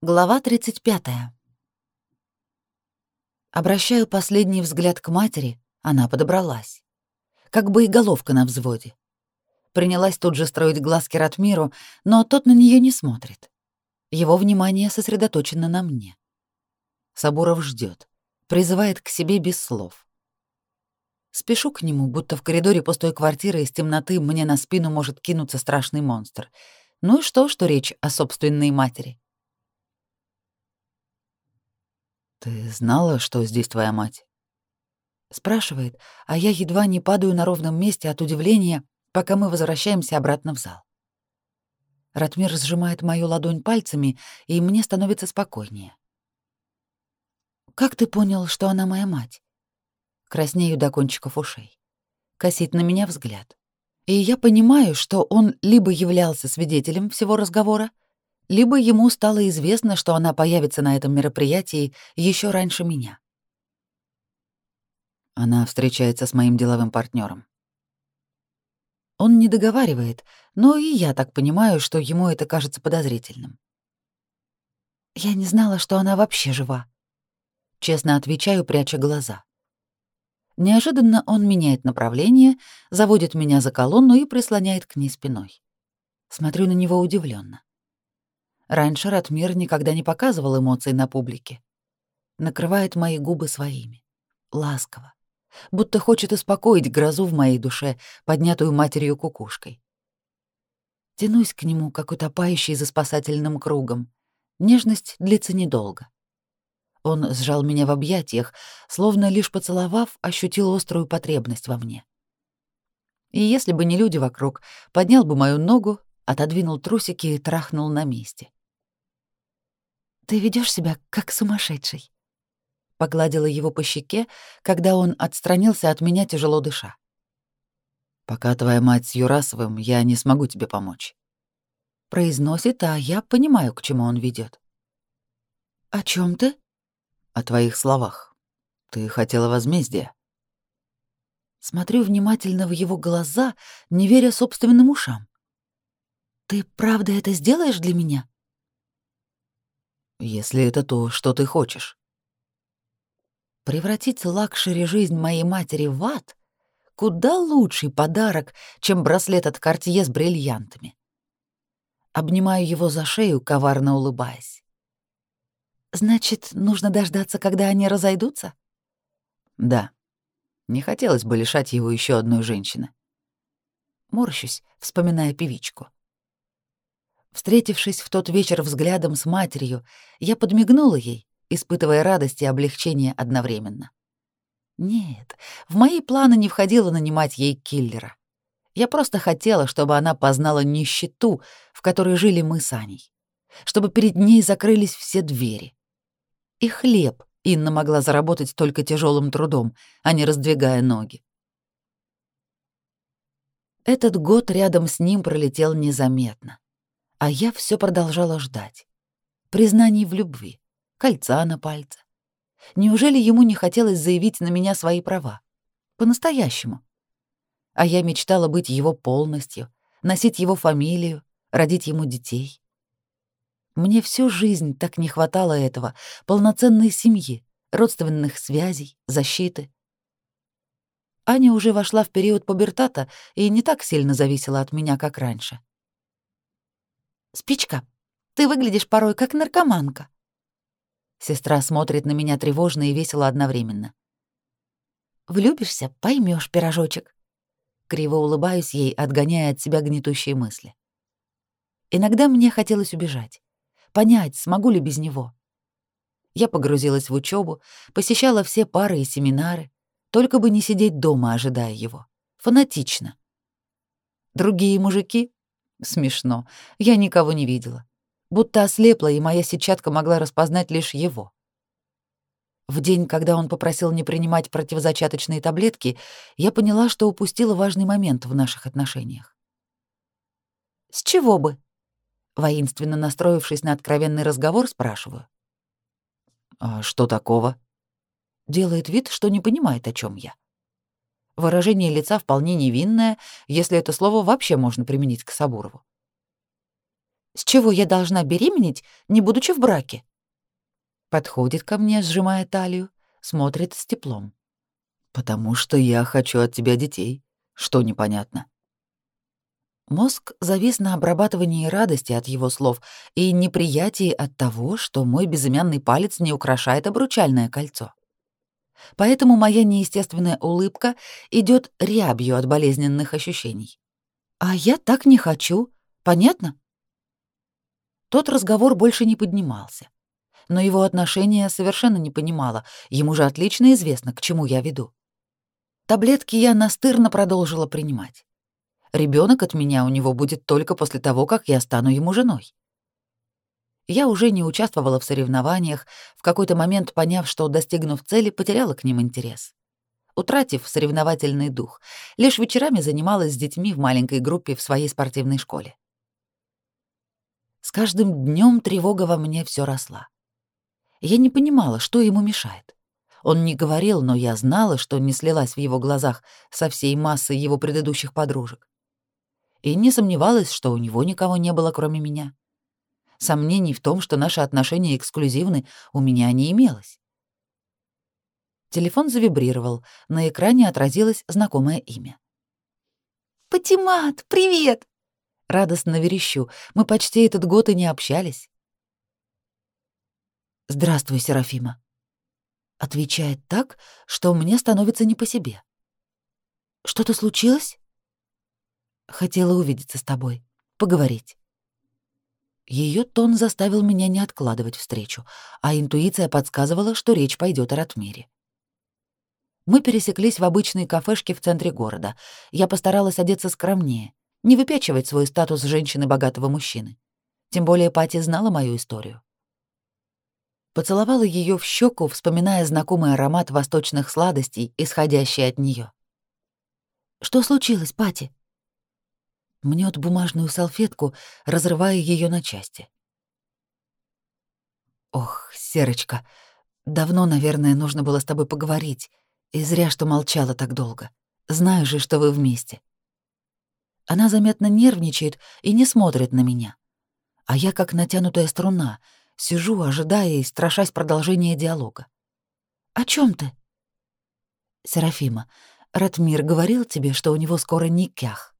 Глава 35. Обращаю последний взгляд к матери, она подобралась. Как бы и головка на взводе. Принялась тут же строить глазки Ратмиру, но тот на нее не смотрит. Его внимание сосредоточено на мне. Сабуров ждет, призывает к себе без слов. Спешу к нему, будто в коридоре пустой квартиры из темноты мне на спину может кинуться страшный монстр. Ну и что, что речь о собственной матери? «Ты знала, что здесь твоя мать?» Спрашивает, а я едва не падаю на ровном месте от удивления, пока мы возвращаемся обратно в зал. Ратмир сжимает мою ладонь пальцами, и мне становится спокойнее. «Как ты понял, что она моя мать?» Краснею до кончиков ушей. Косит на меня взгляд. И я понимаю, что он либо являлся свидетелем всего разговора, либо ему стало известно, что она появится на этом мероприятии еще раньше меня. Она встречается с моим деловым партнером. Он не договаривает, но и я так понимаю, что ему это кажется подозрительным. Я не знала, что она вообще жива. Честно отвечаю, пряча глаза. Неожиданно он меняет направление, заводит меня за колонну и прислоняет к ней спиной. Смотрю на него удивленно. Раньше Ратмир никогда не показывал эмоций на публике. Накрывает мои губы своими. Ласково. Будто хочет успокоить грозу в моей душе, поднятую матерью кукушкой. Тянусь к нему, как утопающий за спасательным кругом. Нежность длится недолго. Он сжал меня в объятиях, словно лишь поцеловав, ощутил острую потребность во мне. И если бы не люди вокруг, поднял бы мою ногу, отодвинул трусики и трахнул на месте. Ты ведешь себя как сумасшедший. Погладила его по щеке, когда он отстранился от меня, тяжело дыша. Пока твоя мать с Юрасовым, я не смогу тебе помочь. Произносит, а я понимаю, к чему он ведет. О чем ты? О твоих словах. Ты хотела возмездия. Смотрю внимательно в его глаза, не веря собственным ушам. Ты правда это сделаешь для меня? Если это то, что ты хочешь. Превратить luxury жизнь моей матери в ад — куда лучший подарок, чем браслет от Кортье с бриллиантами. Обнимаю его за шею, коварно улыбаясь. «Значит, нужно дождаться, когда они разойдутся?» «Да. Не хотелось бы лишать его еще одной женщины». Морщусь, вспоминая певичку. Встретившись в тот вечер взглядом с матерью, я подмигнула ей, испытывая радость и облегчение одновременно. Нет, в мои планы не входило нанимать ей киллера. Я просто хотела, чтобы она познала нищету, в которой жили мы с Аней. Чтобы перед ней закрылись все двери. И хлеб Инна могла заработать только тяжелым трудом, а не раздвигая ноги. Этот год рядом с ним пролетел незаметно. А я все продолжала ждать. Признаний в любви, кольца на пальце. Неужели ему не хотелось заявить на меня свои права? По-настоящему. А я мечтала быть его полностью, носить его фамилию, родить ему детей. Мне всю жизнь так не хватало этого, полноценной семьи, родственных связей, защиты. Аня уже вошла в период пубертата и не так сильно зависела от меня, как раньше. «Спичка, ты выглядишь порой как наркоманка». Сестра смотрит на меня тревожно и весело одновременно. «Влюбишься, поймешь, пирожочек». Криво улыбаюсь ей, отгоняя от себя гнетущие мысли. Иногда мне хотелось убежать, понять, смогу ли без него. Я погрузилась в учебу, посещала все пары и семинары, только бы не сидеть дома, ожидая его. Фанатично. Другие мужики Смешно. Я никого не видела. Будто ослепла, и моя сетчатка могла распознать лишь его. В день, когда он попросил не принимать противозачаточные таблетки, я поняла, что упустила важный момент в наших отношениях. «С чего бы?» Воинственно настроившись на откровенный разговор, спрашиваю. «А что такого?» Делает вид, что не понимает, о чем я. Выражение лица вполне невинное, если это слово вообще можно применить к Сабурову. С чего я должна беременеть, не будучи в браке? Подходит ко мне, сжимая талию, смотрит с теплом. Потому что я хочу от тебя детей. Что непонятно? Мозг завис на обрабатывании радости от его слов и неприятии от того, что мой безымянный палец не украшает обручальное кольцо. Поэтому моя неестественная улыбка идет рябью от болезненных ощущений. А я так не хочу, понятно? Тот разговор больше не поднимался. Но его отношение совершенно не понимала, ему же отлично известно, к чему я веду. Таблетки я настырно продолжила принимать. Ребенок от меня у него будет только после того, как я стану ему женой. Я уже не участвовала в соревнованиях, в какой-то момент поняв, что, достигнув цели, потеряла к ним интерес. Утратив соревновательный дух, лишь вечерами занималась с детьми в маленькой группе в своей спортивной школе. С каждым днем тревога во мне все росла. Я не понимала, что ему мешает. Он не говорил, но я знала, что не слилась в его глазах со всей массой его предыдущих подружек и не сомневалась, что у него никого не было, кроме меня. Сомнений в том, что наши отношения эксклюзивны, у меня не имелось. Телефон завибрировал, на экране отразилось знакомое имя. «Патимат, привет!» Радостно верещу, мы почти этот год и не общались. «Здравствуй, Серафима», — отвечает так, что мне становится не по себе. «Что-то случилось?» Хотела увидеться с тобой, поговорить. Ее тон заставил меня не откладывать встречу, а интуиция подсказывала, что речь пойдет о Ратмире. Мы пересеклись в обычной кафешке в центре города. Я постаралась одеться скромнее, не выпячивать свой статус женщины богатого мужчины. Тем более Пати знала мою историю. Поцеловала ее в щеку, вспоминая знакомый аромат восточных сладостей, исходящий от нее. «Что случилось, Пати?» Мнет бумажную салфетку, разрывая ее на части. «Ох, Серочка, давно, наверное, нужно было с тобой поговорить, и зря, что молчала так долго. Знаю же, что вы вместе». Она заметно нервничает и не смотрит на меня. А я, как натянутая струна, сижу, ожидая и страшась продолжения диалога. «О чем ты?» «Серафима, Ратмир говорил тебе, что у него скоро никях?»